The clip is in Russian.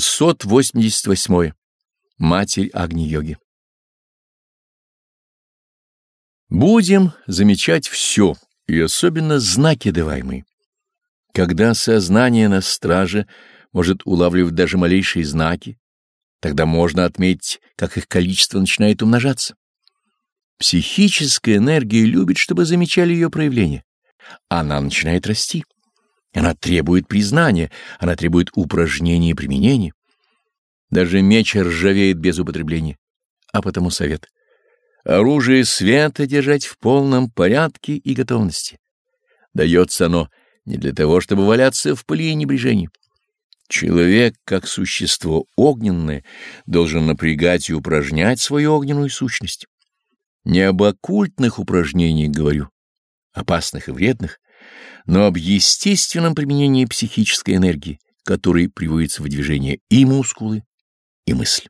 688. Матерь Агни-йоги. Будем замечать все, и особенно знаки даваемые. Когда сознание на страже может улавливать даже малейшие знаки, тогда можно отметить, как их количество начинает умножаться. Психическая энергия любит, чтобы замечали ее проявление. Она начинает расти. Она требует признания, она требует упражнений и применения. Даже меч ржавеет без употребления. А потому совет. Оружие света держать в полном порядке и готовности. Дается оно не для того, чтобы валяться в пыли и небрежении. Человек, как существо огненное, должен напрягать и упражнять свою огненную сущность. Не об оккультных упражнениях говорю, опасных и вредных, но об естественном применении психической энергии, которой приводится в движение и мускулы, и мысль.